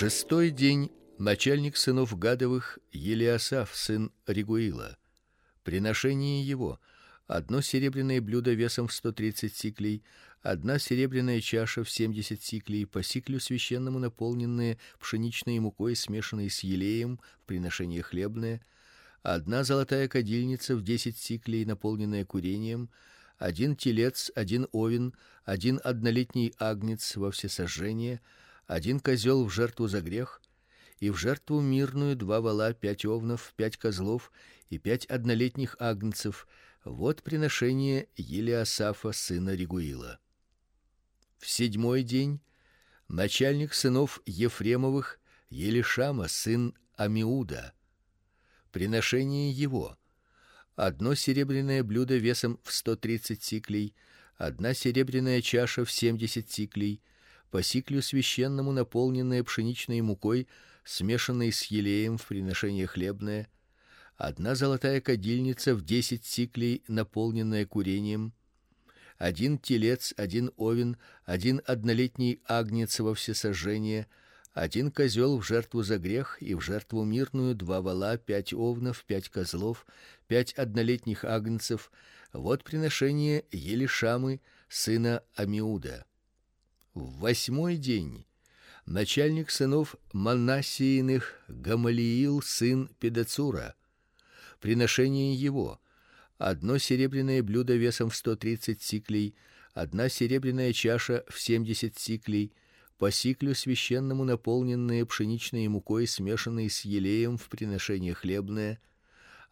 шестой день начальник сынов Гадовых Елиасаф сын Регуила. Приношение его: одно серебряное блюдо весом в сто тридцать сиклей, одна серебряная чаша в семьдесят сиклей, по сиклю священному наполненные пшеничной мукой, смешанной с елеем, в приношение хлебное, одна золотая кадильница в десять сиклей, наполненная курением, один телец, один овен, один однолетний агнец во всесожжение, один козел в жертву за грех, и в жертву мирную два вола, пять овнов, пять козлов и пять однолетних агнцев. Вот приношение Елиасафа сына Регуила. В седьмой день начальник сынов Ефремовых Елишама сын Амиуда. Приношение его: одно серебряное блюдо весом в сто тридцать сиклей, одна серебряная чаша в семьдесят сиклей, по сиклю священному наполненная пшеничной мукой, смешанной с елеем в приношение хлебное, одна золотая кадильница в десять сиклей, наполненная курением, один телец, один овен, один однолетний агнец во всесожжение, один козел в жертву за грех и в жертву мирную два вола, пять овнов, пять козлов, пять однолетних агнцев. Вот приношение Елишамы сына Амиуда. В восьмой день начальник сынов Манассииных Гамалиил сын Педацура. Приношение его: одно серебряное блюдо весом в сто тридцать сиклей, одна серебряная чаша в семьдесят сиклей, по сиклю священному наполненные пшеничной мукой, смешанной с елеем в приношение хлебное,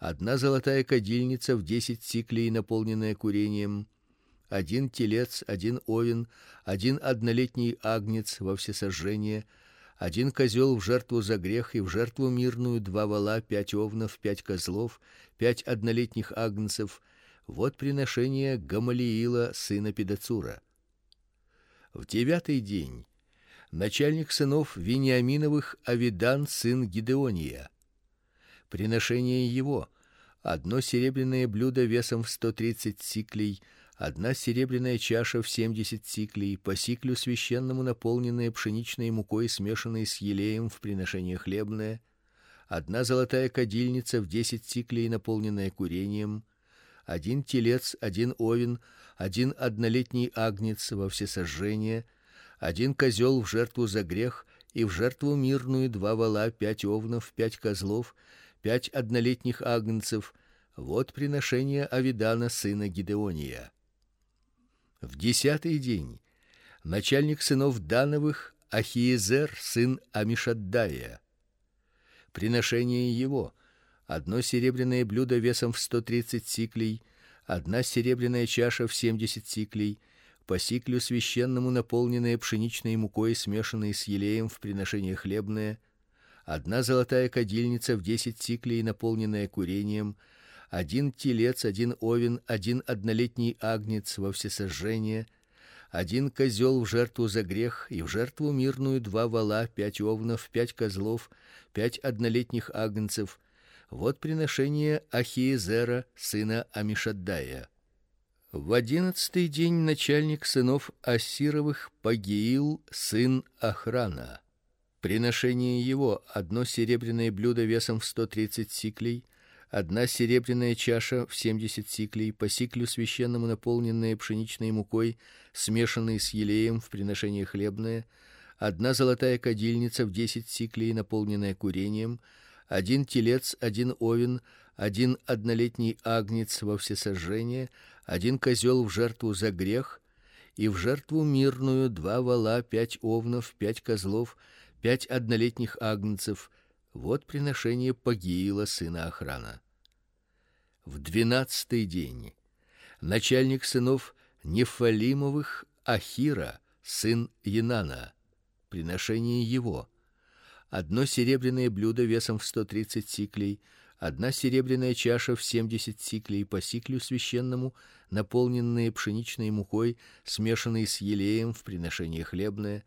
одна золотая кадильница в десять сиклей, наполненная курением, один телец, один овен, один однолетний агнец во всесожжение, один козел в жертву за грех и в жертву мирную два вола, пять овнов, пять козлов, пять однолетних агнцев. Вот приношение Гамалиила сына Педацура. В девятый день начальник сынов Вениаминовых Авидан сын Гидеония. Приношение его: одно серебряное блюдо весом в сто тридцать сиклей, одна серебряная чаша в семьдесят сиклей, по сиклю священному наполненная пшеничной мукой, смешанной с елеем в приношение хлебное, одна золотая кадильница в десять сиклей, наполненная курением, один телец, один овен, один однолетний агнец во всесожжение, один козел в жертву за грех и в жертву мирную два вола, пять овнов, пять козлов, пять однолетних агнцев. Вот приношение Авидана сына Гидеония. В десятый день начальник сынов Дановых Ахиезер сын Амишаддая. Приношение его: одно серебряное блюдо весом в сто тридцать сиклей, одна серебряная чаша в семьдесят сиклей, по сиклю священному наполненная пшеничной мукой, смешанной с елеем в приношение хлебное, одна золотая кадильница в десять сиклей, наполненная курением, один телец, один овен, один однолетний агнец во всесожжение, один козел в жертву за грех и в жертву мирную два вола, пять овнов, пять козлов, пять однолетних агнцев. Вот приношение Ахиезера сына Амишаддая. В одиннадцатый день начальник сынов Ассировых Пагиил сын Охрана. Приношение его одно серебряное блюдо весом в сто тридцать сиклей, одна серебряная чаша в семьдесят сиклей, по сиклю священному наполненная пшеничной мукой, смешанной с елеем в приношение хлебное, одна золотая кадильница в десять сиклей, наполненная курением, один телец, один овен, один однолетний агнец во всесожжение, один козел в жертву за грех и в жертву мирную два вола, пять овнов, пять козлов, пять однолетних агнцев вот приношение Пагиила сына Охрана. В двенадцатый день начальник сынов Нефалимовых Ахира, сын Янана, приношение его: одно серебряное блюдо весом в сто тридцать сиклей, одна серебряная чаша в семьдесят сиклей по сиклю священному, наполненные пшеничной мукой, смешанной с елеем в приношение хлебное,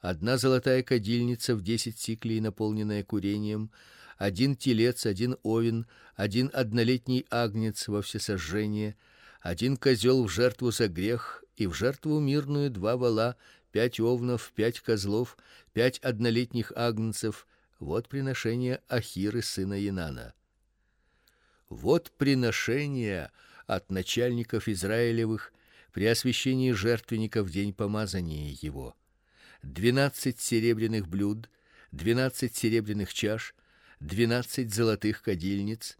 одна золотая кадильница в десять сиклей, наполненная курением, один телец, один овен, один однолетний агнец во всесожжение, один козел в жертву за грех и в жертву мирную два вола, пять овнов, пять козлов, пять однолетних агнцев. Вот приношение Ахиры сына Инана. Вот приношение от начальников Израилевых при освящении жертвенника в день помазания его. Двенадцать серебряных блюд, двенадцать серебряных чаш, двенадцать золотых кадильниц,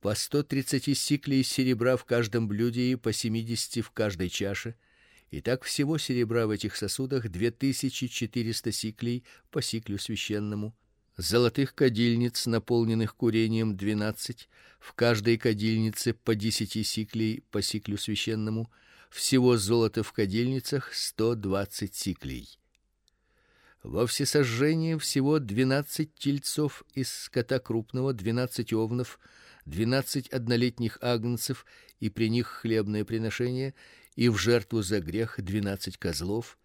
по сто тридцати сиклей серебра в каждом блюде и по семидесяти в каждой чаше. И так всего серебра в этих сосудах две тысячи четыреста сиклей по сиклю священному, золотых кадильниц, наполненных курением двенадцать, в каждой кадильнице по десяти сиклей по сиклю священному, всего золота в кадильницах сто двадцать сиклей. Во всесожжение всего двенадцать тельцов из скота крупного, двенадцать овнов, двенадцать однолетних агнцев и при них хлебное приношение, и в жертву за грех двенадцать козлов,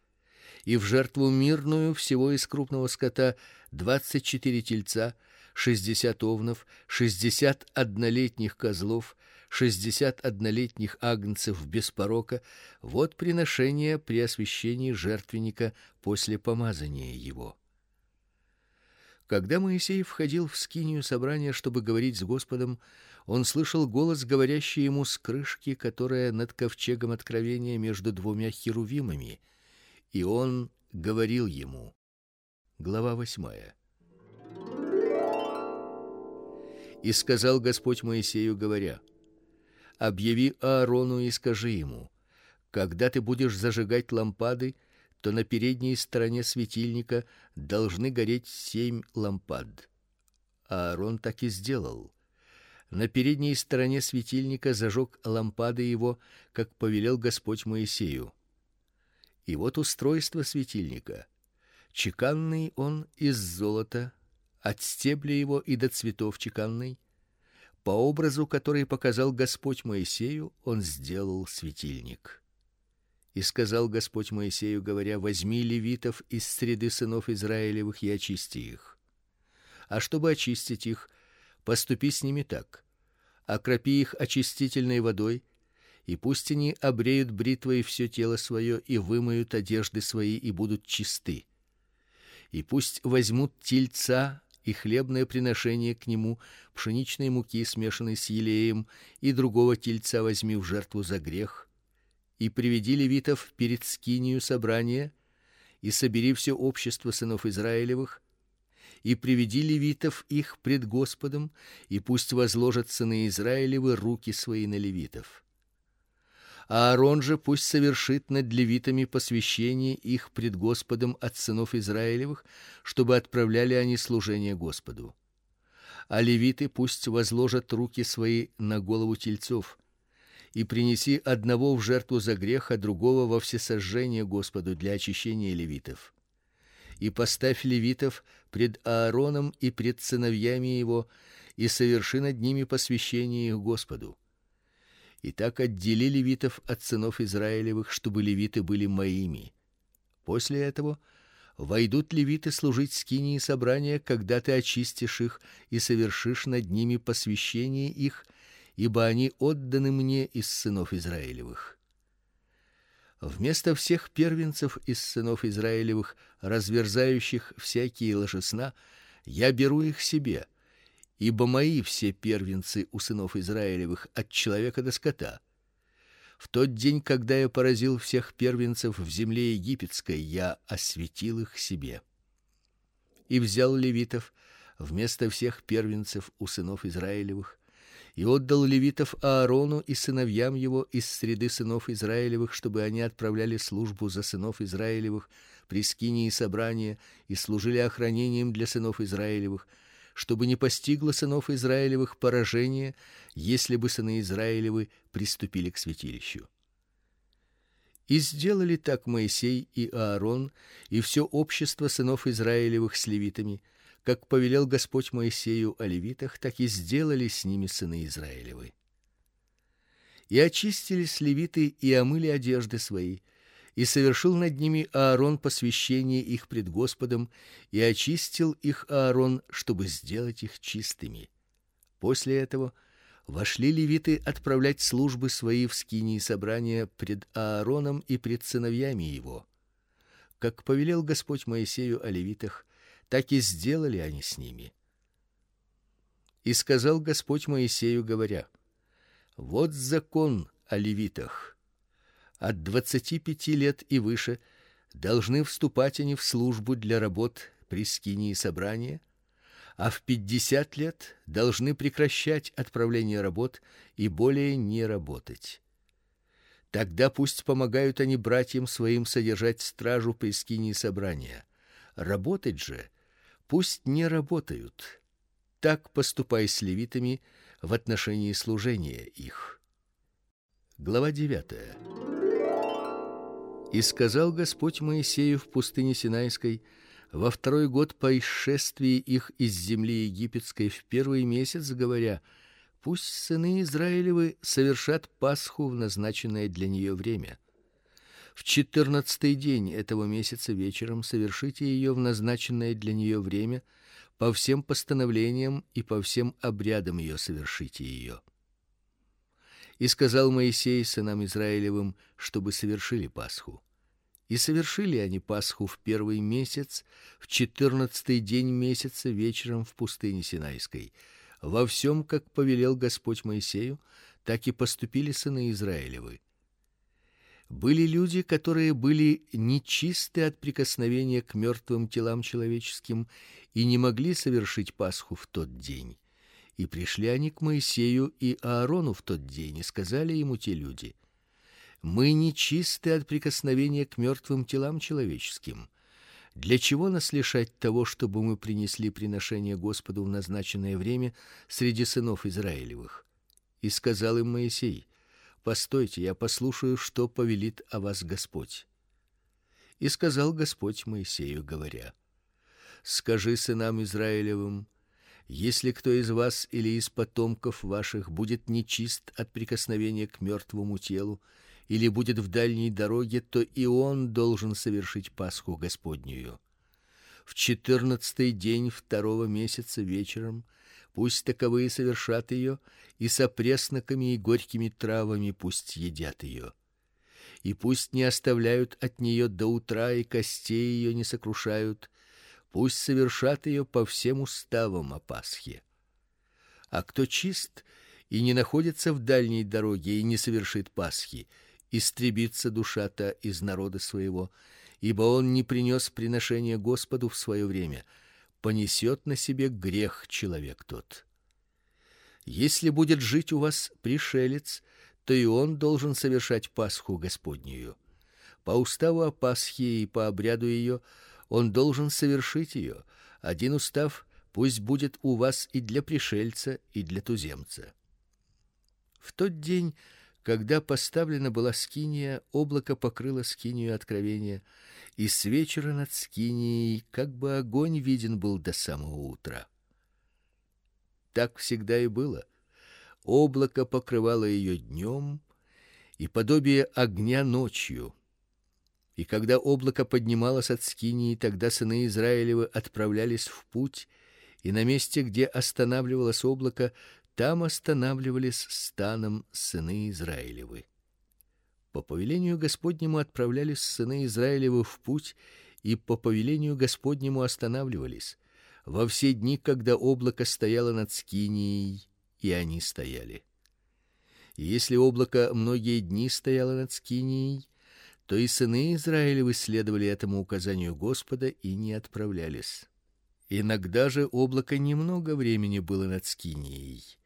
и в жертву мирную всего из крупного скота двадцать четыре тельца, шестьдесят овнов, шестьдесят однолетних козлов, шестьдесят однолетних агнцев без порока. Вот приношение при освящении жертвенника после помазания его. Когда Моисей входил в скинию собрания, чтобы говорить с Господом, он слышал голос, говорящий ему с крышки, которая над ковчегом откровения между двумя херувимами, и он говорил ему. Глава восьмая. И сказал Господь Моисею, говоря: Объяви Аарону и скажи ему: когда ты будешь зажигать лампады, то на передней стороне светильника должны гореть семь лампад. Аарон так и сделал. На передней стороне светильника зажег лампады его, как повелел Господь Моисею. И вот устройство светильника. Чеканный он из золота, от стебля его и до цветов чеканный. По образу, который показал Господь Моисею, он сделал светильник. И сказал Господь Моисею, говоря: возьми левитов из среды сынов Израилевых и очисти их. А чтобы очистить их, поступи с ними так: окропи их очистительной водой, и пусть они обреют бритвой все тело свое и вымоют одежды свои и будут чисты. И пусть возьмут тельца и хлебное приношение к нему, пшеничной муки, смешанной с елеем, и другого тельца возьми в жертву за грех, и приведи левитов перед скинию собрания, и собери все общество сынов Израилевых, и приведи левитов их пред Господом, и пусть возложат сыны Израилевы руки свои на левитов. А Аарон же пусть совершит над левитами посвящение их пред Господом от сынов Израилевых, чтобы отправляли они служение Господу. А левиты пусть возложат руки свои на голову тельцов, и принеси одного в жертву за грех, а другого во всесожжение Господу для очищения левитов. И поставь левитов пред Аароном и пред сыновьями его, и соверши над ними посвящение их Господу. И так отдели левитов от сынов Израилевых, чтобы левиты были моими. После этого войдут левиты служить скинии собрания, когда ты очистишь их и совершишь над ними посвящение их ибо они отданы мне из сынов Израилевых. Вместо всех первенцев из сынов Израилевых, разверзающих всякие ложесна, я беру их себе, ибо мои все первенцы у сынов Израилевых от человека до скота. В тот день, когда я поразил всех первенцев в земле египетской, я осветил их себе. И взял левитов вместо всех первенцев у сынов Израилевых и отдал левитов Аарону и сыновьям его из среды сынов Израилевых, чтобы они отправляли службу за сынов Израилевых при скинии собрания и служили охранением для сынов Израилевых, чтобы не постигло сынов Израилевых поражение, если бы сыны Израилевы приступили к святилищу. И сделали так Моисей и Аарон и все общество сынов Израилевых с левитами, как повелел Господь Моисею о левитах, так и сделали с ними сыны Израилевы. И очистились левиты и омыли одежды свои, и совершил над ними Аарон посвящение их пред Господом, и очистил их Аарон, чтобы сделать их чистыми. После этого вошли левиты отправлять службы свои в скинии собрания пред Аароном и пред сыновьями его как повелел Господь Моисею о левитах, так и сделали они с ними. И сказал Господь Моисею, говоря: Вот закон о левитах. От двадцати пяти лет и выше должны вступать они в службу для работ при скинии собрания, а в пятьдесят лет должны прекращать отправление работ и более не работать. Тогда пусть помогают они братьям своим содержать стражу при скинии собрания. Работать же пусть не работают. Так поступай с левитами в отношении служения их. Глава 9. И сказал Господь Моисею в пустыне Синайской во второй год по исшествии их из земли египетской в первый месяц, говоря: Пусть сыны Израилевы совершат Пасху в назначенное для нее время. В четырнадцатый день этого месяца вечером совершите ее в назначенное для нее время, по всем постановлениям и по всем обрядам ее совершите ее. И сказал Моисей сынам Израилевым, чтобы совершили Пасху. И совершили они Пасху в первый месяц, в четырнадцатый день месяца вечером в пустыне Синайской. Во всем, как повелел Господь Моисею, так и поступили сыны Израилевы. Были люди, которые были нечисты от прикосновения к мертвым телам человеческим и не могли совершить Пасху в тот день. И пришли они к Моисею и Аарону в тот день и сказали ему те люди: Мы нечисты от прикосновения к мертвым телам человеческим. Для чего нас лишать того, чтобы мы принесли приношение Господу в назначенное время среди сынов Израилевых? И сказал им Моисей: Постойте, я послушаю, что повелит о вас Господь. И сказал Господь Моисею, говоря: Скажи сынам Израилевым: если кто из вас или из потомков ваших будет нечист от прикосновения к мертвому телу или будет в дальней дороге, то и он должен совершить Пасху Господнюю. В четырнадцатый день второго месяца вечером пусть таковые совершат ее, и с опресноками и горькими травами пусть едят ее. И пусть не оставляют от нее до утра и костей ее не сокрушают, пусть совершат ее по всем уставам о Пасхе. А кто чист и не находится в дальней дороге и не совершит Пасхи, истребится душа-то из народа своего, ибо он не принес приношение Господу в свое время, понесет на себе грех человек тот. Если будет жить у вас пришелец, то и он должен совершать Пасху Господнюю. По уставу о Пасхе и по обряду ее он должен совершить ее. Один устав пусть будет у вас и для пришельца, и для туземца. В тот день когда поставлена была скиния, облако покрыло скинию откровения, и с вечера над скинией как бы огонь виден был до самого утра. Так всегда и было. Облако покрывало ее днем, и подобие огня ночью. И когда облако поднималось от скинии, тогда сыны Израилевы отправлялись в путь, и на месте, где останавливалось облако, там останавливались станом сыны Израилевы. По повелению Господнему отправлялись сыны Израилевы в путь, и по повелению Господнему останавливались во все дни, когда облако стояло над скинией, и они стояли. И если облако многие дни стояло над скинией, то и сыны Израилевы следовали этому указанию Господа и не отправлялись. Иногда же облако немного времени было над скинией,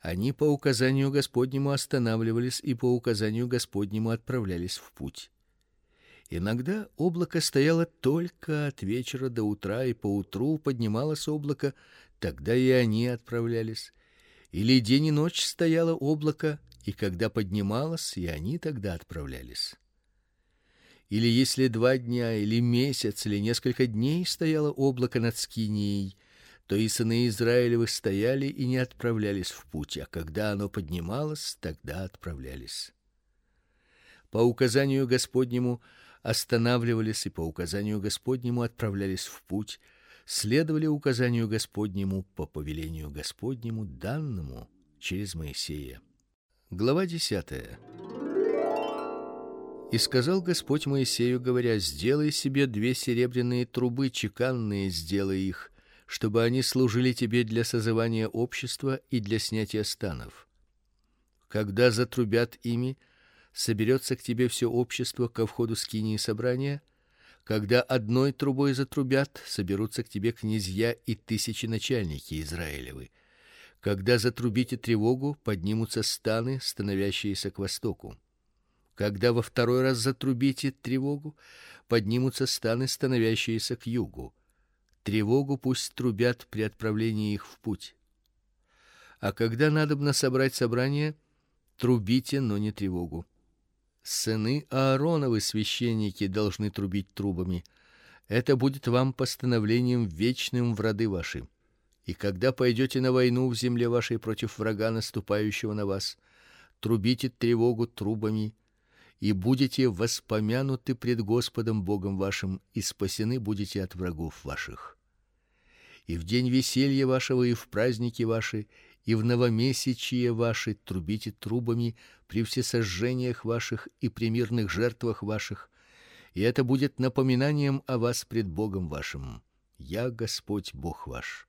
они по указанию Господнему останавливались и по указанию Господнему отправлялись в путь. Иногда облако стояло только от вечера до утра, и по утру поднималось облако, тогда и они отправлялись. Или день и ночь стояло облако, и когда поднималось, и они тогда отправлялись. Или если два дня или месяц или несколько дней стояло облако над скинией, то и сыны Израилевы стояли и не отправлялись в путь, а когда оно поднималось, тогда отправлялись. По указанию Господнему останавливались и по указанию Господнему отправлялись в путь, следовали указанию Господнему по повелению Господнему данному через Моисея. Глава 10. И сказал Господь Моисею, говоря: "Сделай себе две серебряные трубы чеканные, сделай их, чтобы они служили тебе для созывания общества и для снятия станов. Когда затрубят ими, соберется к тебе все общество ко входу скинии собрания, когда одной трубой затрубят, соберутся к тебе князья и тысячи начальники Израилевы. Когда затрубите тревогу, поднимутся станы, становящиеся к востоку. Когда во второй раз затрубите тревогу, поднимутся станы, становящиеся к югу. Тревогу пусть трубят при отправлении их в путь. А когда надобно собрать собрание, трубите, но не тревогу. Сыны Аароновы священники должны трубить трубами. Это будет вам постановлением вечным в роды ваши. И когда пойдете на войну в земле вашей против врага наступающего на вас, трубите тревогу трубами, и будете воспомянуты пред Господом Богом вашим, и спасены будете от врагов ваших. И в день веселья вашего и в праздники ваши, и в новомесячие ваши трубите трубами при всесожжениях ваших и при мирных жертвах ваших, и это будет напоминанием о вас пред Богом вашим. Я Господь Бог ваш.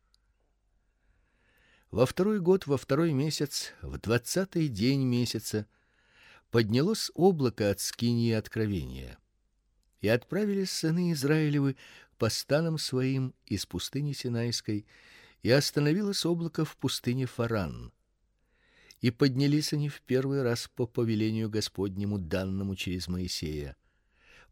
Во второй год, во второй месяц, в двадцатый день месяца поднялось облако от скинии откровения. И отправились сыны Израилевы по станам своим из пустыни Синайской, и остановилось облако в пустыне Фаран. И поднялись они в первый раз по повелению Господнему, данному через Моисея.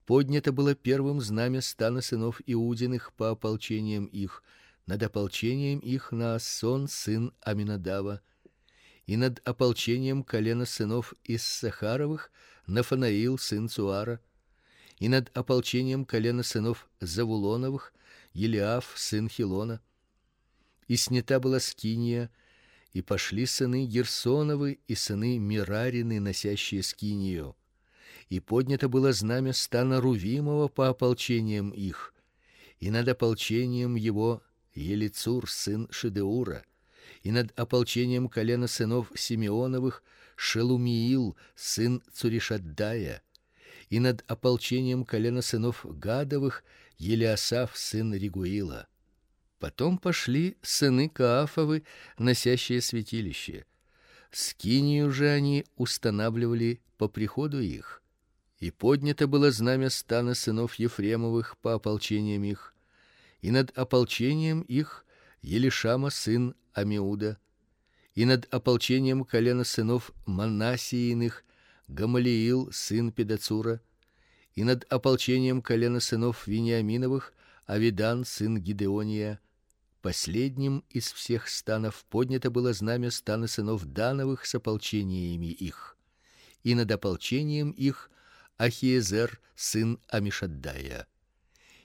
Поднято было первым знамя стана сынов Иудиных по ополчениям их, над ополчением их на сон сын Аминадава, и над ополчением колена сынов из Сахаровых Нафанаил сын Цуара, и над ополчением колена сынов Завулоновых Елиаф сын Хилона, и снята была скиния, и пошли сыны Герсоновы и сыны Мирарины, носящие скинию. И поднято было знамя стана Рувимова по ополчениям их, и над ополчением его Елицур сын Шедеура, и над ополчением колена сынов Симеоновых Шелумиил сын Цуришаддая, и над ополчением колена сынов Гадовых Елиасаф сын Ригуила. Потом пошли сыны Каафовы, носящие святилище. Скинию же они устанавливали по приходу их. И поднято было знамя стана сынов Ефремовых по ополчениям их, и над ополчением их Елишама сын Амиуда, и над ополчением колена сынов Манасииных Гамалиил сын Педацура, и над ополчением колена сынов Вениаминовых Авидан сын Гидеония, Последним из всех станов поднято было знамя стана сынов Дановых с ополчениями их, и над ополчением их Ахиезер сын Амишаддая,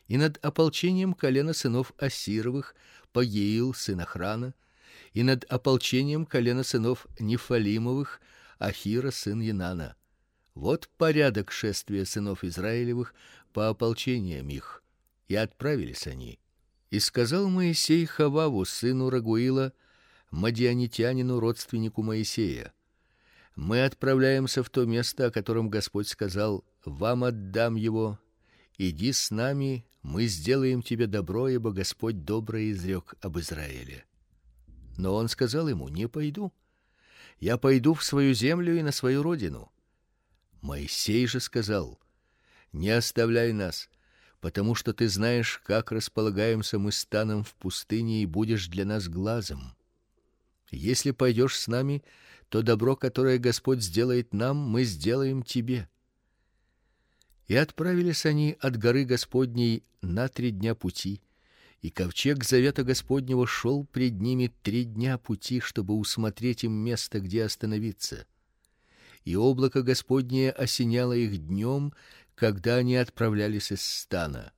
и над ополчением колена сынов Асировых Пагиил сын Охрана, и над ополчением колена сынов Нефалимовых Ахира сын Янана. Вот порядок шествия сынов Израилевых по ополчениям их. И отправились они и сказал Моисей Хававу, сыну Рагуила, мадианитянину, родственнику Моисея: Мы отправляемся в то место, о котором Господь сказал: вам отдам его. Иди с нами, мы сделаем тебе добро, ибо Господь добрый изрек об Израиле. Но он сказал ему: Не пойду. Я пойду в свою землю и на свою родину. Моисей же сказал: Не оставляй нас, потому что ты знаешь, как располагаемся мы станом в пустыне и будешь для нас глазом. Если пойдешь с нами, то добро, которое Господь сделает нам, мы сделаем тебе. И отправились они от горы Господней на три дня пути, и ковчег завета Господнего шел пред ними три дня пути, чтобы усмотреть им место, где остановиться. И облако Господнее осеняло их днем, когда они отправлялись из стана.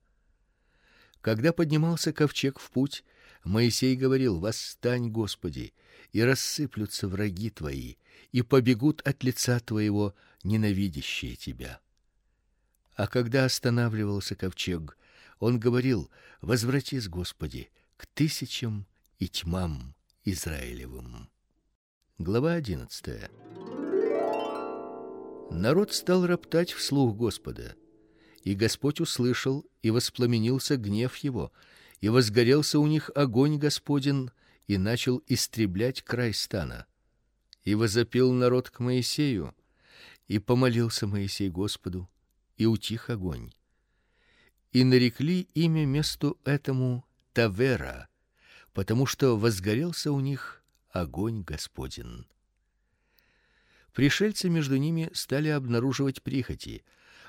Когда поднимался ковчег в путь, Моисей говорил: "Восстань, Господи, и рассыплются враги твои, и побегут от лица твоего ненавидящие тебя". А когда останавливался ковчег, он говорил: "Возвратись, Господи, к тысячам и тьмам Израилевым". Глава одиннадцатая. Народ стал роптать вслух Господа. И Господь услышал, и воспламенился гнев его, и возгорелся у них огонь Господень, и начал истреблять край стана. И возопил народ к Моисею, и помолился Моисей Господу, и утих огонь. И нарекли имя месту этому Тавера, потому что возгорелся у них огонь Господень. Пришельцы между ними стали обнаруживать прихоти,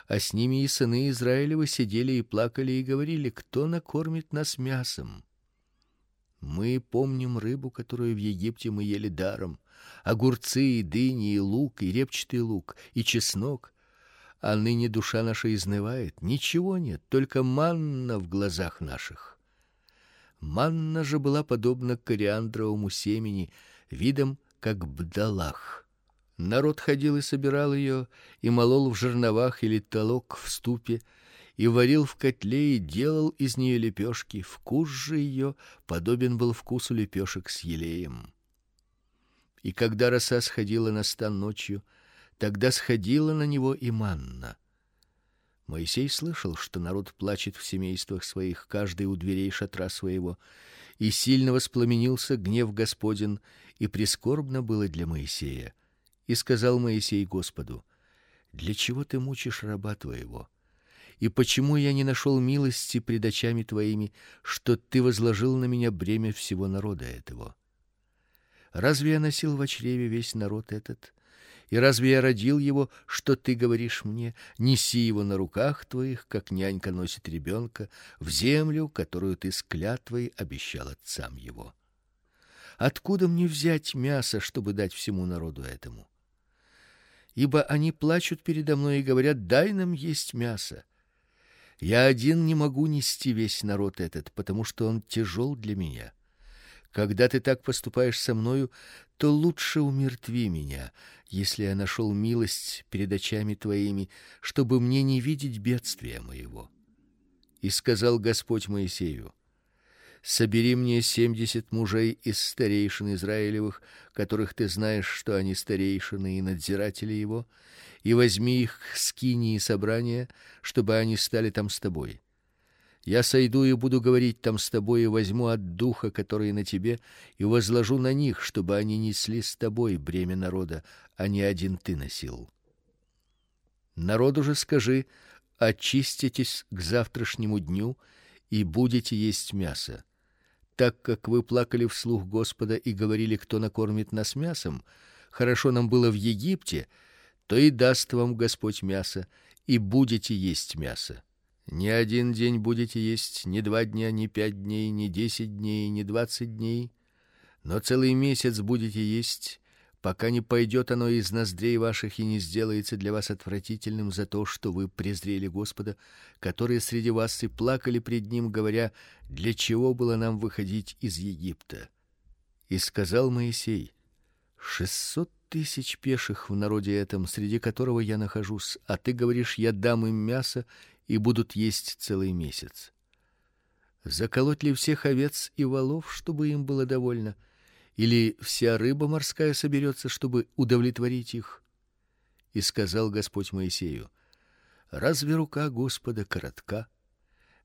а с ними и сыны Израилевы сидели и плакали и говорили: кто накормит нас мясом? Мы помним рыбу, которую в Египте мы ели даром, огурцы и дыни и лук и репчатый лук и чеснок. А ныне душа наша изнывает, ничего нет, только манна в глазах наших. Манна же была подобна кориандровому семени, видом как бдалах. Народ ходил и собирал ее, и молол в жерновах или толок в ступе, и варил в котле и делал из нее лепешки. Вкус же ее подобен был вкусу лепешек с елеем. И когда роса сходила на стан ночью, тогда сходила на него и манна. Моисей слышал, что народ плачет в семействах своих, каждый у дверей шатра своего, и сильно воспламенился гнев Господень, и прискорбно было для Моисея. И сказал Моисей Господу: Для чего ты мучишь раба твоего? И почему я не нашел милости пред очами твоими, что ты возложил на меня бремя всего народа этого? Разве я носил в чреве весь народ этот? И разве я родил его, что ты говоришь мне: неси его на руках твоих, как нянька носит ребенка, в землю, которую ты с клятвой обещал отцам его? Откуда мне взять мясо, чтобы дать всему народу этому? Ибо они плачут передо мной и говорят: дай нам есть мясо. Я один не могу нести весь народ этот, потому что он тяжел для меня. Когда ты так поступаешь со мною, то лучше умертви меня, если я нашел милость перед очами твоими, чтобы мне не видеть бедствия моего. И сказал Господь Моисею: Собери мне семьдесят мужей из старейшин Израилевых, которых ты знаешь, что они старейшины и надзиратели его, и возьми их к скинии собрания, чтобы они стали там с тобой. Я сойду и буду говорить там с тобой и возьму от духа, который на тебе, и возложу на них, чтобы они несли с тобой бремя народа, а не один ты носил. Народу же скажи: очиститесь к завтрашнему дню и будете есть мясо. Так как вы плакали вслух Господа и говорили: кто накормит нас мясом? Хорошо нам было в Египте, то и даст вам Господь мясо, и будете есть мясо. Не один день будете есть, не два дня, не пять дней, не десять дней, не двадцать дней, но целый месяц будете есть, пока не пойдет оно из ноздрей ваших и не сделается для вас отвратительным за то, что вы презрели Господа, которые среди вас и плакали пред ним, говоря: для чего было нам выходить из Египта? И сказал Моисей: шестьсот тысяч пеших в народе этом, среди которого я нахожусь, а ты говоришь: я дам им мясо и будут есть целый месяц. Заколоть ли всех овец и волов, чтобы им было довольно, или вся рыба морская соберется, чтобы удовлетворить их? И сказал Господь Моисею: Разве рука Господа коротка?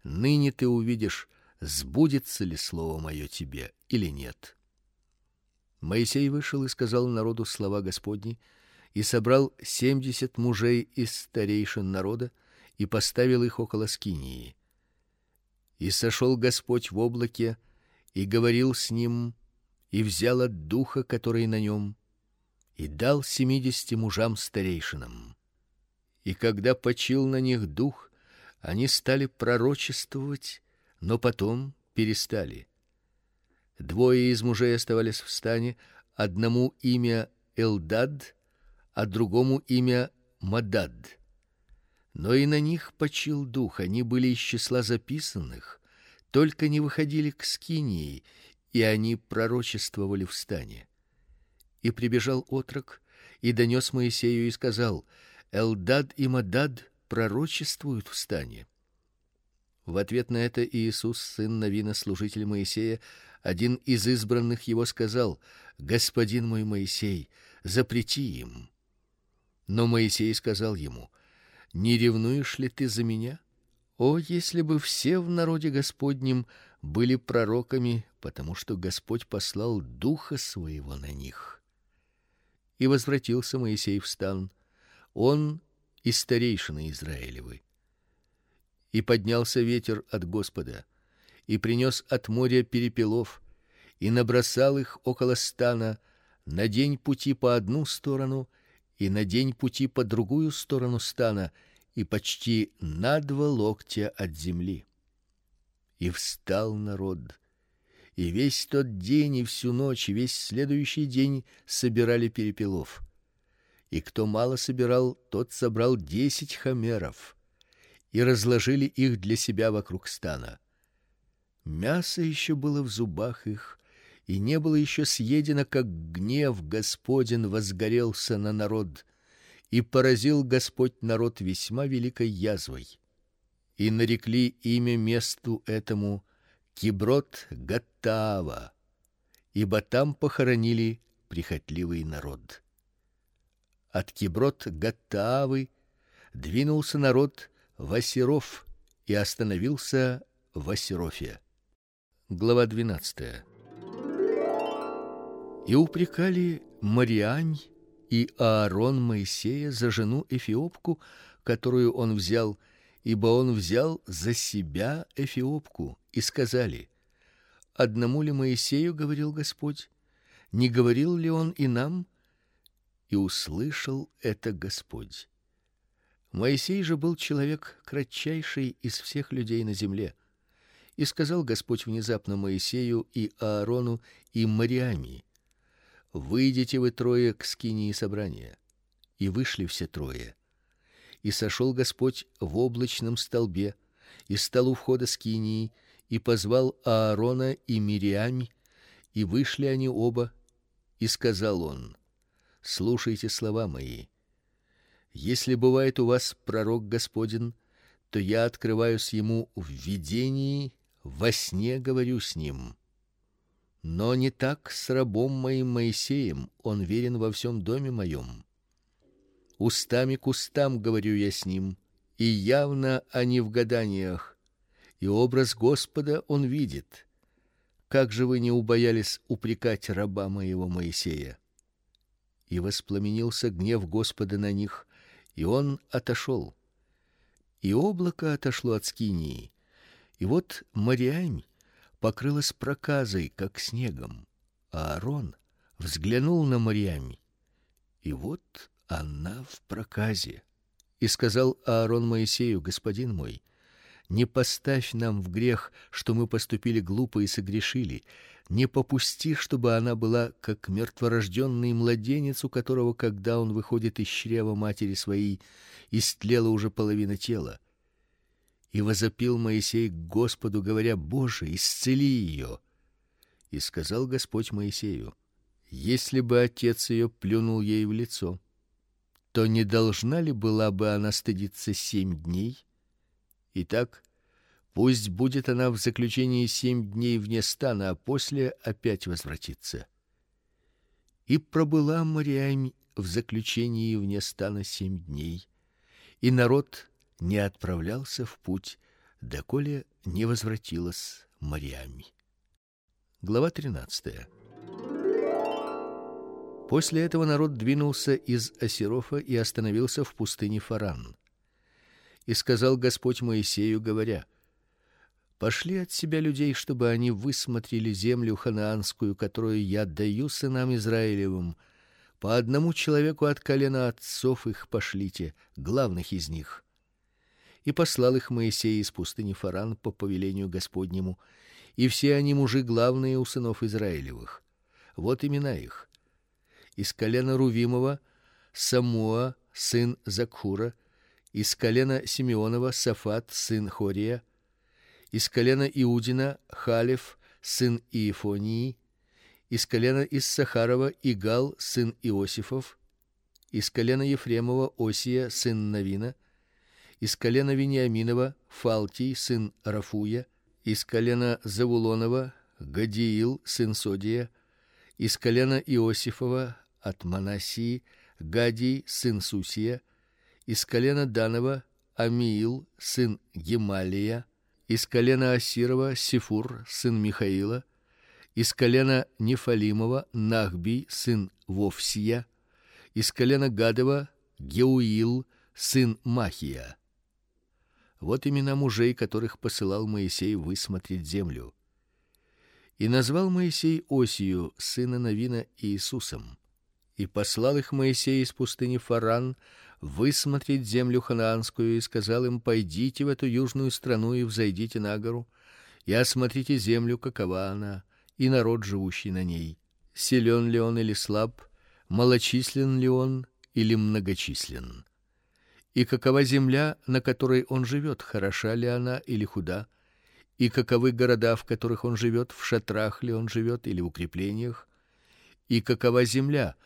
Ныне ты увидишь, сбудется ли слово мое тебе или нет. Моисей вышел и сказал народу слова Господни, и собрал семьдесят мужей из старейшин народа и поставил их около скинии. И сошел Господь в облаке и говорил с ним, и взял от духа, который на нем, и дал семидесяти мужам старейшинам. И когда почил на них дух, они стали пророчествовать, но потом перестали. Двое из мужей оставались в стане, одному имя Элдад, а другому имя Мадад. Но и на них почил дух, они были из числа записанных, только не выходили к скинии, и они пророчествовали в стане. И прибежал отрок и донес Моисею и сказал: Элдад и Мадад пророчествуют в стане. В ответ на это Иисус, сын Навина, служитель Моисея, один из избранных его сказал: "Господин мой Моисей, запрети им". Но Моисей сказал ему: Не ревнуешь ли ты за меня? О, если бы все в народе Господнем были пророками, потому что Господь послал духа своего на них. И возвратился Моисей в стан, он и старейшины Израилевы. И поднялся ветер от Господа, и принес от моря перепелов, и набросал их около стана на день пути по одну сторону и на день пути по другую сторону стана, и почти на два локтя от земли. И встал народ, и весь тот день и всю ночь, и весь следующий день собирали перепелов. И кто мало собирал, тот собрал десять хамеров, и разложили их для себя вокруг стана. Мясо еще было в зубах их, и не было еще съедено, как гнев Господень возгорелся на народ, и поразил Господь народ весьма великой язвой. И нарекли имя месту этому Киброт Гаттава, ибо там похоронили прихотливый народ. От Киброт Гаттавы двинулся народ в Асиров и остановился в Асирофе. Глава 12. И упрекали Мариань и Аарон Моисея за жену эфиопку, которую он взял, ибо он взял за себя эфиопку, и сказали: Одному ли Моисею говорил Господь? Не говорил ли он и нам? И услышал это Господь. Моисей же был человек кратчайший из всех людей на земле. И сказал Господь внезапно Моисею и Аарону и Мариаме: Выйдите вы трое к скинии собрания. И вышли все трое. И сошел Господь в облачном столбе и стал у входа скинии и позвал Аарона и Мириам, и вышли они оба, и сказал он: Слушайте слова мои. Если бывает у вас пророк Господин, то я открываюсь ему в видении, во сне говорю с ним. Но не так с рабом моим Моисеем, он верен во всем доме моем. Устами к устам говорю я с ним, и явно, не в гаданиях, и образ Господа он видит. Как же вы не убоялись упрекать раба моего Моисея? И воспламенился гнев Господа на них, и он отошел. И облако отошло от скинии. И вот Мариам покрылась проказой, как снегом. Аарон взглянул на Мариам, и вот она в проказе. И сказал Аарон Моисею: "Господин мой, не поставь нам в грех, что мы поступили глупо и согрешили. Не попусти, чтобы она была как мертворожденный младенец, у которого, когда он выходит из чрева матери своей, истлела уже половина тела. И возопил Моисей к Господу, говоря: "Боже, исцели ее". И сказал Господь Моисею: "Если бы отец ее плюнул ей в лицо, то не должна ли была бы она стыдиться семь дней? Итак, пусть будет она в заключении семь дней вне стана, а после опять возвратится". И пробыла Мариам в заключении вне стана семь дней, и народ не отправлялся в путь, доколе не возвратилась Мариами. Глава 13. После этого народ двинулся из Асирофа и остановился в пустыне Фаран. И сказал Господь Моисею, говоря: Пошли от себя людей, чтобы они высмотрели землю ханаанскую, которую я даю сынам Израилевым. По одному человеку от колена отцов их пошлите, главных из них и послал их Моисей из пустыни Фаран по повелению Господнему, и все они мужи главные у сынов Израилевых. Вот имена их: из колена Рувимова Самуа сын Закхура, из колена Симеонова Сафат сын Хория, из колена Иудина Халев сын Иефонии, из колена Иссахарова Игал сын Иосифов, из колена Ефремова Осия сын Навина, из колена Вениаминова Фалтий сын Рафуя, из колена Завулонова Гадиил сын Содия, из колена Иосифова от Манасии Гадий сын Сусия, из колена Данова Амиил сын Гемалия, из колена Асирова Сифур сын Михаила, из колена Нефалимова Нахби сын Вовсия, из колена Гадова Геуил сын Махия. Вот имена мужей, которых посылал Моисей высмотреть землю. И назвал Моисей Осию сына Навина Иисусом. И послал их Моисей из пустыни Фаран высмотреть землю ханаанскую и сказал им: "Пойдите в эту южную страну и взойдите на гору, и осмотрите землю, какова она, и народ, живущий на ней, силен ли он или слаб, малочислен ли он или многочислен. И какова земля, на которой он живет, хороша ли она или худа, и каковы города, в которых он живет, в шатрах ли он живет или в укреплениях, и какова земля,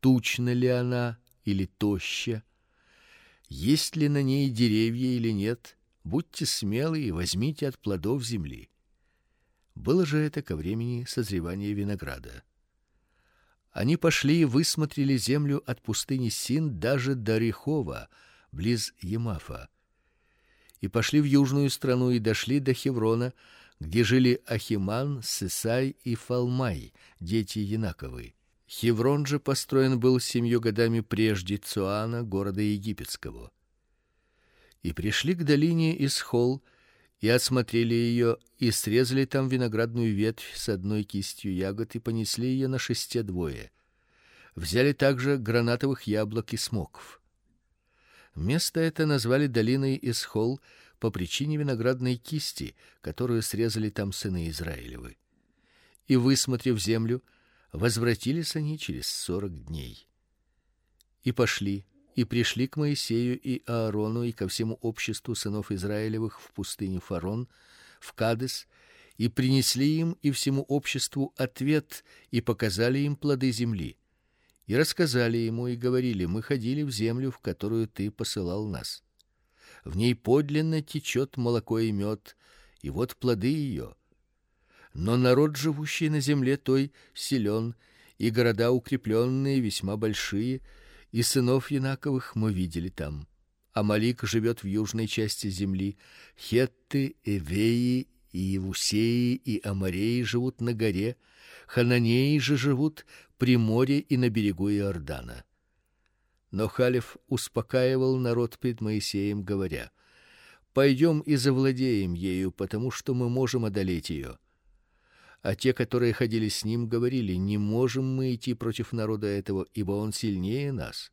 тучна ли она или тоща, есть ли на ней деревья или нет, будьте смелы и возьмите от плодов земли. Было же это ко времени созревания винограда. Они пошли и высмотрели землю от пустыни Син даже до Рехова, близ Емафа. И пошли в южную страну и дошли до Хеврона, где жили Ахиман, Сесай и Фалмай, дети Янаковы. Хеврон же построен был семью годами прежде Цуана, города египетского. И пришли к долине Исхол и осмотрели ее и срезали там виноградную ветвь с одной кистью ягод и понесли ее на шесте двое. Взяли также гранатовых яблок и смоков. Место это назвали долиной Исхол по причине виноградной кисти, которую срезали там сыны Израилевы. И высмотрев землю, возвратились они через сорок дней. И пошли, и пришли к Моисею и Аарону и ко всему обществу сынов Израилевых в пустыне Фарон, в Кадес, и принесли им и всему обществу ответ и показали им плоды земли. И рассказали ему и говорили: мы ходили в землю, в которую ты посылал нас. В ней подлинно течет молоко и мед, и вот плоды ее. Но народ, живущий на земле той, силен, и города укрепленные весьма большие, и сынов Янаковых мы видели там. Амалик живет в южной части земли, хетты, эвеи и евусеи и амореи живут на горе, хананеи же живут при море и на берегу Иордана. Но Халев успокаивал народ перед Моисеем, говоря: Пойдем и завладеем ею, потому что мы можем одолеть ее а те, которые ходили с ним, говорили: не можем мы идти против народа этого, ибо он сильнее нас.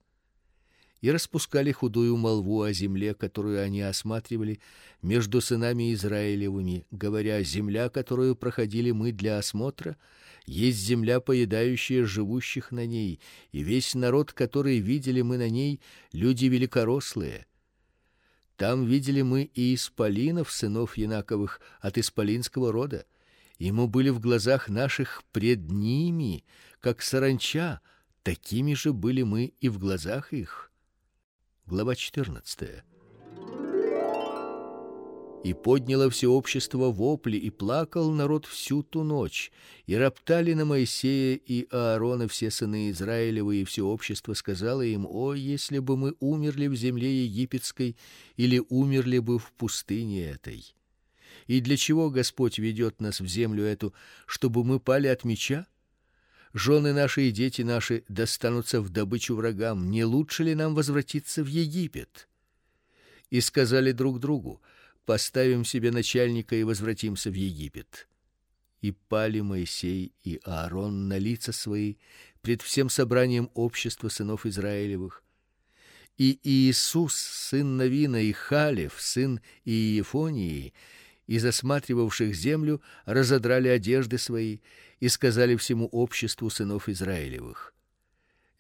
И распускали худую молву о земле, которую они осматривали между сынами Израилевыми, говоря: земля, которую проходили мы для осмотра, есть земля, поедающая живущих на ней, и весь народ, который видели мы на ней, люди великорослые. Там видели мы и исполинов сынов Янаковых от исполинского рода Ему были в глазах наших пред ними, как саранча, такими же были мы и в глазах их. Глава 14. И подняло все общество вопли, и плакал народ всю ту ночь, и роптали на Моисея и Аарона все сыны Израилевы, и все общество сказало им: "О, если бы мы умерли в земле египетской или умерли бы в пустыне этой!" И для чего Господь ведет нас в землю эту, чтобы мы пали от меча? Жены наши и дети наши достанутся в добычу врагам. Не лучше ли нам возвратиться в Египет? И сказали друг другу: поставим себе начальника и возвратимся в Египет. И пали Моисей и Аарон на лица свои пред всем собранием общества сынов Израилевых. И Иисус, сын Навина, и Халев, сын Иефонии, из осматривавших землю разодрали одежды свои и сказали всему обществу сынов Израилевых: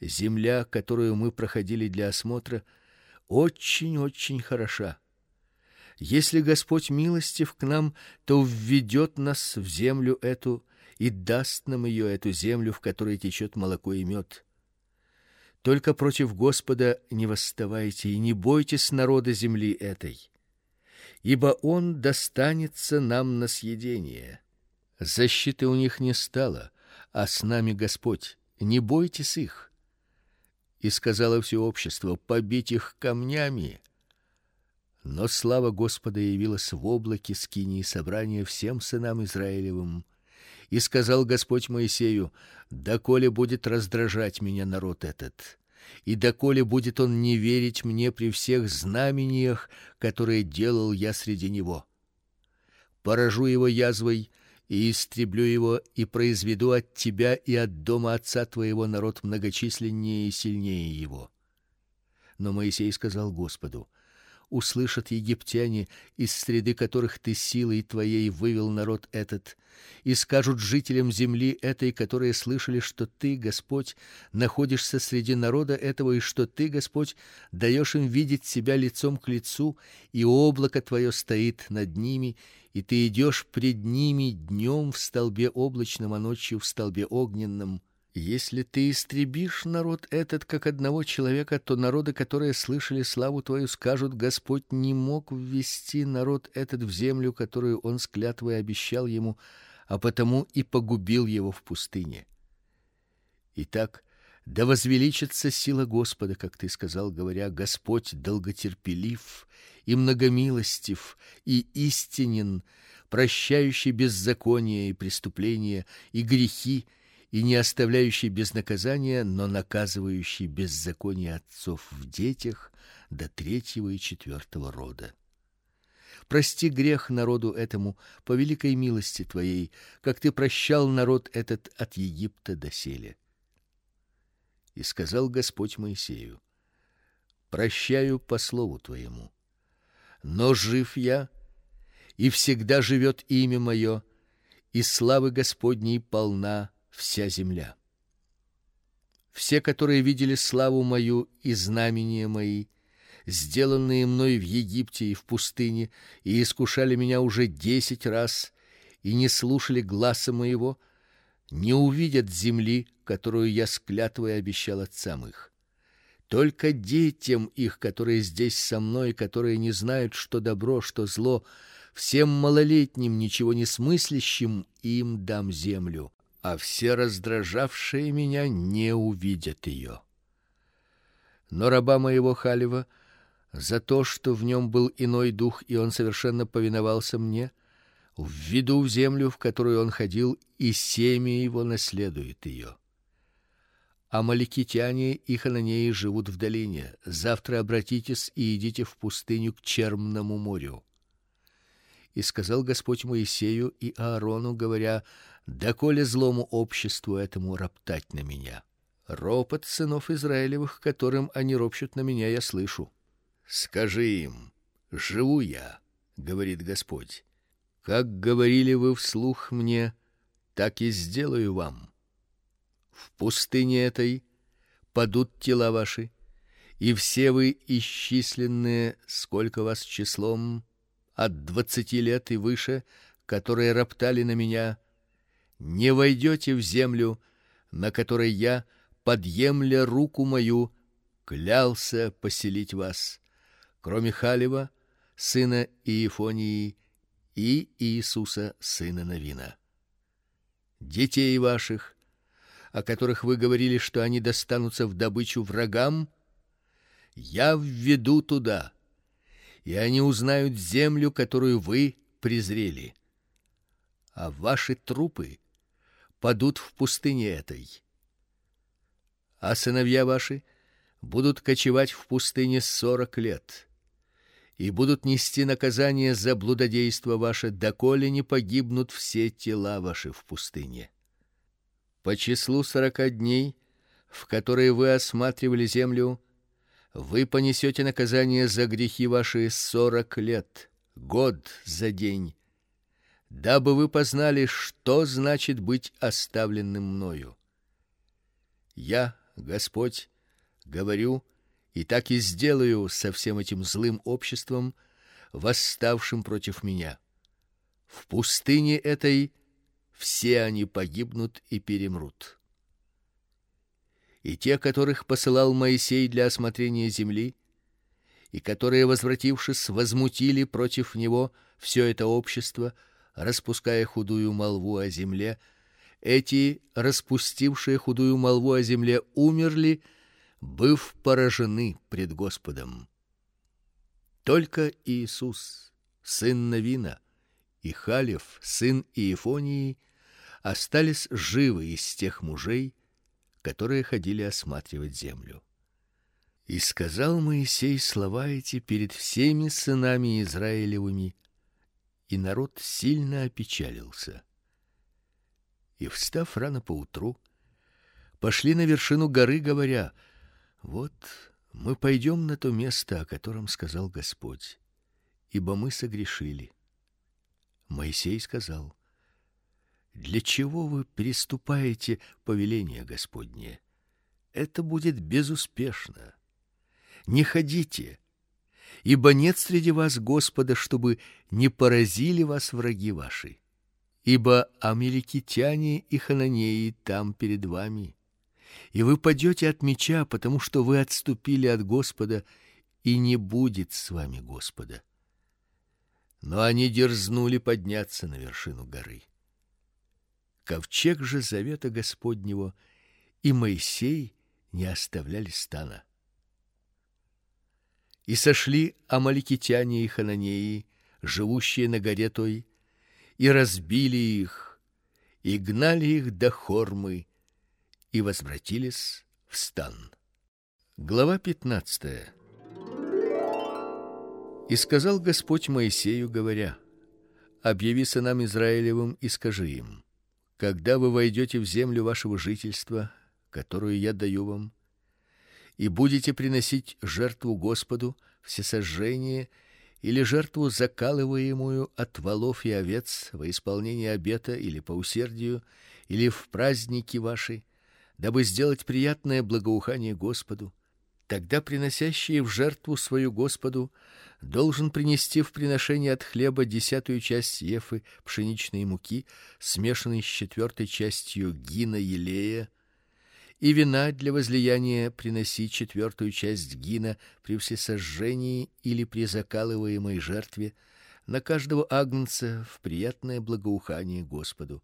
Земля, которую мы проходили для осмотра, очень-очень хороша. Если Господь милостив к нам, то введет нас в землю эту и даст нам ее эту землю, в которой течет молоко и мед. Только против Господа не восставайте и не бойтесь народа земли этой ибо он достанется нам на съедение. Защиты у них не стало, а с нами Господь. Не бойтесь их. И сказала все общество: побить их камнями. Но слава Господа явилась в облаке скинии собрания всем сынам Израилевым. И сказал Господь Моисею: "Доколе будет раздражать меня народ этот, и доколе будет он не верить мне при всех знамениях, которые делал я среди него. Поражу его язвой и истреблю его и произведу от тебя и от дома отца твоего народ многочисленнее и сильнее его. Но Моисей сказал Господу: услышат египтяне, из среды которых ты силой твоей вывел народ этот, и скажут жителям земли этой, которые слышали, что ты, Господь, находишься среди народа этого и что ты, Господь, даешь им видеть себя лицом к лицу, и облако твое стоит над ними, и ты идешь пред ними днем в столбе облачном, а ночью в столбе огненном если ты истребишь народ этот как одного человека, то народы, которые слышали славу твою, скажут: Господь не мог ввести народ этот в землю, которую он с клятвой обещал ему, а потому и погубил его в пустыне. Итак, да возвеличится сила Господа, как ты сказал, говоря: Господь долготерпелив и многомилостив и истинен, прощающий беззаконие и преступления и грехи и не оставляющий без наказания, но наказывающий беззаконие отцов в детях до третьего и четвертого рода. Прости грех народу этому по великой милости твоей, как ты прощал народ этот от Египта до селе. И сказал Господь Моисею: Прощаю по слову твоему. Но жив я, и всегда живет имя мое, и славы Господней полна вся земля. Все, которые видели славу мою и знамения мои, сделанные мной в Египте и в пустыне, и искушали меня уже десять раз, и не слушали гласа моего, не увидят земли, которую я с клятвой обещал отцам их. Только детям их, которые здесь со мной, которые не знают, что добро, что зло, всем малолетним, ничего не смыслящим, им дам землю а все раздражавшие меня не увидят ее. Но раба моего Халева за то, что в нем был иной дух, и он совершенно повиновался мне, введу в землю, в которую он ходил, и семя его наследует ее. А маликитяне и хананеи живут в долине. Завтра обратитесь и идите в пустыню к Чермному морю. И сказал Господь Моисею и Аарону, говоря: доколе злому обществу этому роптать на меня. Ропот сынов Израилевых, которым они ропщут на меня, я слышу. Скажи им: живу я, говорит Господь. Как говорили вы вслух мне, так и сделаю вам. В пустыне этой падут тела ваши, и все вы исчисленные, сколько вас числом, от двадцати лет и выше, которые роптали на меня, не войдете в землю, на которой я, подъемля руку мою, клялся поселить вас, кроме Халева, сына Иефонии, и Иисуса, сына Навина. Детей ваших, о которых вы говорили, что они достанутся в добычу врагам, я введу туда, и они узнают землю, которую вы презрели. А ваши трупы падут в пустыне этой. А сыновья ваши будут кочевать в пустыне сорок лет и будут нести наказание за блудодейство ваше, доколе не погибнут все тела ваши в пустыне. По числу сорока дней, в которые вы осматривали землю, вы понесете наказание за грехи ваши сорок лет, год за день, дабы вы познали, что значит быть оставленным мною. Я, Господь, говорю и так и сделаю со всем этим злым обществом, восставшим против меня. В пустыне этой все они погибнут и перемрут. И те, которых посылал Моисей для осмотрения земли, и которые, возвратившись, возмутили против него все это общество, распуская худую молву о земле, эти, распустившие худую молву о земле, умерли, быв поражены пред Господом. Только Иисус, сын Навина, и Халев, сын Иефонии, остались живы из тех мужей, которые ходили осматривать землю. И сказал Моисей слова эти перед всеми сынами Израилевыми, и народ сильно опечалился. И встав рано поутру, пошли на вершину горы, говоря: вот мы пойдем на то место, о котором сказал Господь, ибо мы согрешили. Моисей сказал: Для чего вы приступаете повеление Господне? Это будет безуспешно не ходите, ибо нет среди вас Господа, чтобы не поразили вас враги ваши. Ибо амеликитяне и хананеи там перед вами, и вы падете от меча, потому что вы отступили от Господа, и не будет с вами Господа. Но они дерзнули подняться на вершину горы. Ковчег же завета Господнего и Моисей не оставляли стана. И сошли амаликитяне и хананеи, живущие на горе той, и разбили их, и гнали их до Хормы, и возвратились в стан. Глава пятнадцатая. И сказал Господь Моисею, говоря: Объяви сынам Израилевым и скажи им: когда вы войдете в землю вашего жительства, которую я даю вам, и будете приносить жертву Господу, всесожжение или жертву закалываемую от волов и овец во исполнение обета или по усердию, или в праздники ваши, дабы сделать приятное благоухание Господу, тогда приносящий в жертву свою Господу должен принести в приношение от хлеба десятую часть ефы пшеничной муки, смешанной с четвертой частью гина елея, и вина для возлияния приноси четвертую часть гина при всесожжении или при закалываемой жертве на каждого агнца в приятное благоухание Господу.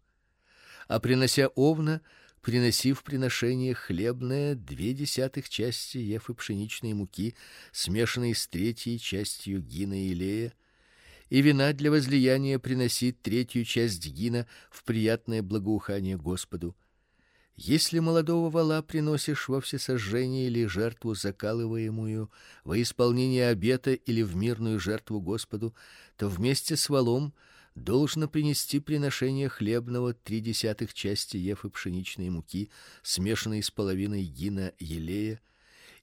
А принося овна, приноси в приношение хлебное две десятых части ефы пшеничной муки, смешанной с третьей частью гина и лея, и вина для возлияния приноси третью часть гина в приятное благоухание Господу если молодого вола приносишь во всесожжение или жертву закалываемую во исполнение обета или в мирную жертву Господу, то вместе с волом должно принести приношение хлебного три десятых части ефы пшеничной муки, смешанной с половиной гина елея,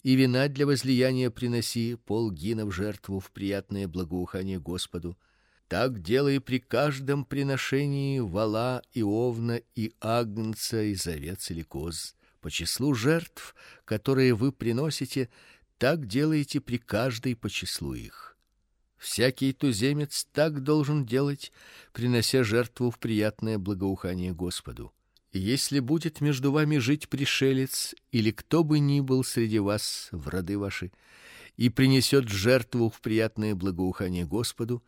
и вина для возлияния приноси пол гина в жертву в приятное благоухание Господу, так делай при каждом приношении вола и овна и агнца и овец или коз. По числу жертв, которые вы приносите, так делайте при каждой по числу их. Всякий туземец так должен делать, принося жертву в приятное благоухание Господу. Если будет между вами жить пришелец или кто бы ни был среди вас в роды ваши, и принесет жертву в приятное благоухание Господу,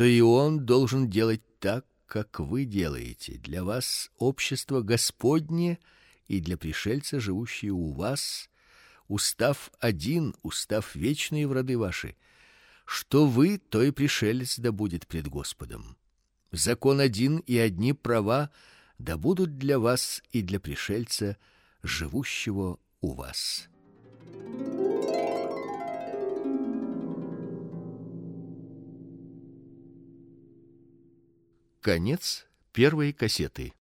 то и он должен делать так, как вы делаете. Для вас общество Господне и для пришельца, живущего у вас, устав один, устав вечный в роды ваши. Что вы, то и пришелец да будет пред Господом. Закон один и одни права да будут для вас и для пришельца, живущего у вас. Конец первой кассеты.